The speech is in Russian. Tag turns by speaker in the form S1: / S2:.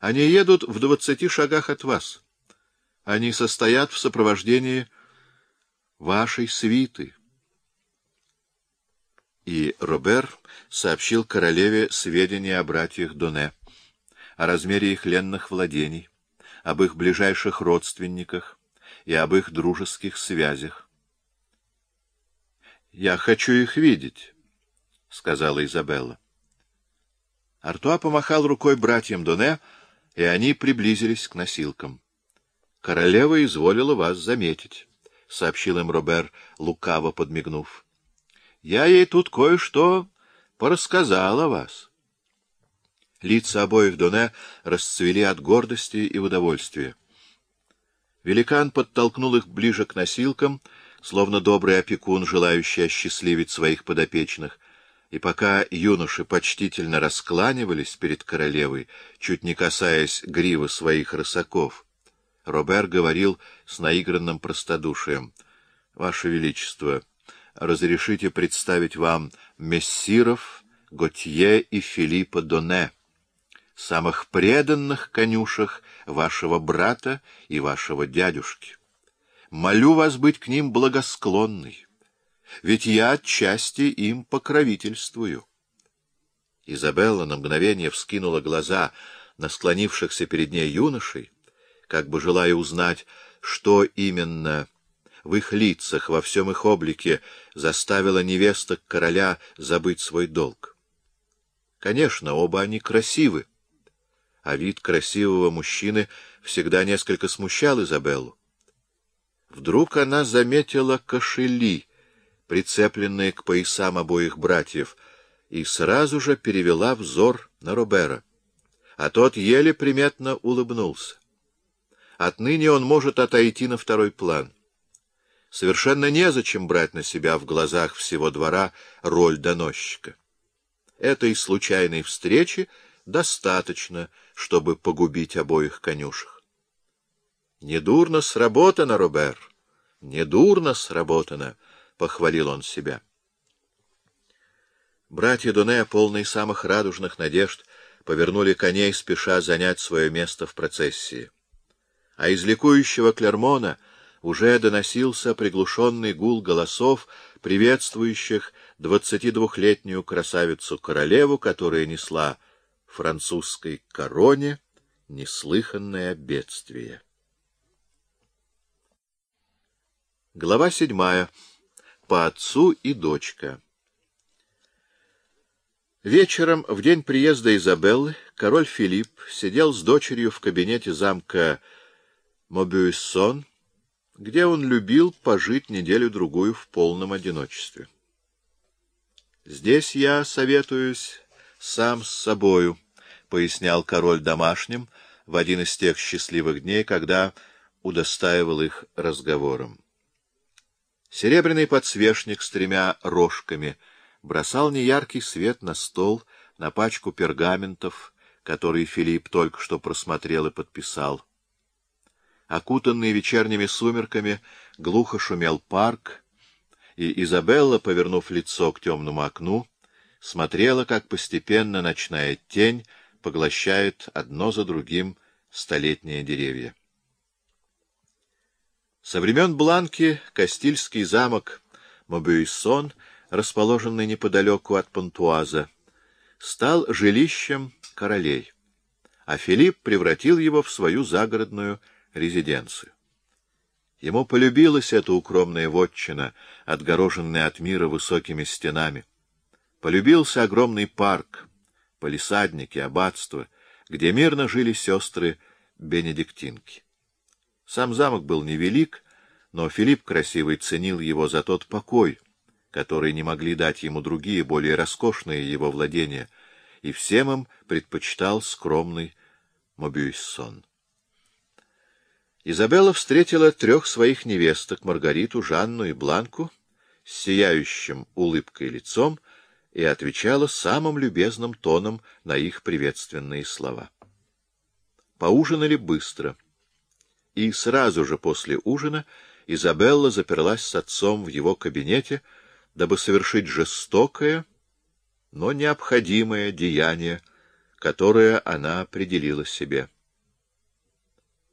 S1: Они едут в двадцати шагах от вас. Они состоят в сопровождении вашей свиты. И Робер сообщил королеве сведения о братьях Доне, о размере их ленных владений, об их ближайших родственниках и об их дружеских связях. — Я хочу их видеть, — сказала Изабелла. Артуа помахал рукой братьям Доне, и они приблизились к носилкам. — Королева изволила вас заметить, — сообщил им Робер, лукаво подмигнув. — Я ей тут кое-что порассказал о вас. Лица обоих Доне расцвели от гордости и удовольствия. Великан подтолкнул их ближе к носилкам, словно добрый опекун, желающий осчастливить своих подопечных — и пока юноши почтительно раскланивались перед королевой, чуть не касаясь гривы своих рысаков, Робер говорил с наигранным простодушием. — Ваше Величество, разрешите представить вам мессиров Готье и Филиппа Доне, самых преданных конюшах вашего брата и вашего дядюшки. Молю вас быть к ним благосклонной ведь я отчасти им покровительствую. Изабелла на мгновение вскинула глаза на склонившихся перед ней юношей, как бы желая узнать, что именно в их лицах, во всем их облике заставило невесток короля забыть свой долг. Конечно, оба они красивы, а вид красивого мужчины всегда несколько смущал Изабеллу. Вдруг она заметила кошели — прицепленные к поясам обоих братьев, и сразу же перевела взор на Робера. А тот еле приметно улыбнулся. Отныне он может отойти на второй план. Совершенно незачем брать на себя в глазах всего двора роль доносчика. Этой случайной встречи достаточно, чтобы погубить обоих конюшек. Недурно сработано, Робер, недурно сработано похвалил он себя. Братья Дуне, полные самых радужных надежд, повернули коней, спеша занять свое место в процессии. А из ликующего Клермона уже доносился приглушенный гул голосов, приветствующих двадцатидвухлетнюю красавицу-королеву, которая несла французской короне неслыханное бедствие. Глава седьмая по отцу и дочка. Вечером, в день приезда Изабеллы, король Филипп сидел с дочерью в кабинете замка Мобюйсон, где он любил пожить неделю-другую в полном одиночестве. «Здесь я советуюсь сам с собою», — пояснял король домашним в один из тех счастливых дней, когда удостаивал их разговором. Серебряный подсвечник с тремя рожками бросал неяркий свет на стол, на пачку пергаментов, которые Филипп только что просмотрел и подписал. Окутанный вечерними сумерками, глухо шумел парк, и Изабелла, повернув лицо к темному окну, смотрела, как постепенно ночная тень поглощает одно за другим столетние деревья. Со времен Бланки Кастильский замок Мобюйсон, расположенный неподалеку от Пантуаза, стал жилищем королей, а Филипп превратил его в свою загородную резиденцию. Ему полюбилась эта укромная вотчина, отгороженная от мира высокими стенами. Полюбился огромный парк, полисадники, аббатства, где мирно жили сестры-бенедиктинки. Сам замок был невелик, но Филипп Красивый ценил его за тот покой, который не могли дать ему другие, более роскошные его владения, и всем им предпочитал скромный Мобюйсон. Изабелла встретила трех своих невесток, Маргариту, Жанну и Бланку, с сияющим улыбкой лицом, и отвечала самым любезным тоном на их приветственные слова. Поужинали быстро — и сразу же после ужина Изабелла заперлась с отцом в его кабинете, дабы совершить жестокое, но необходимое деяние, которое она определила себе.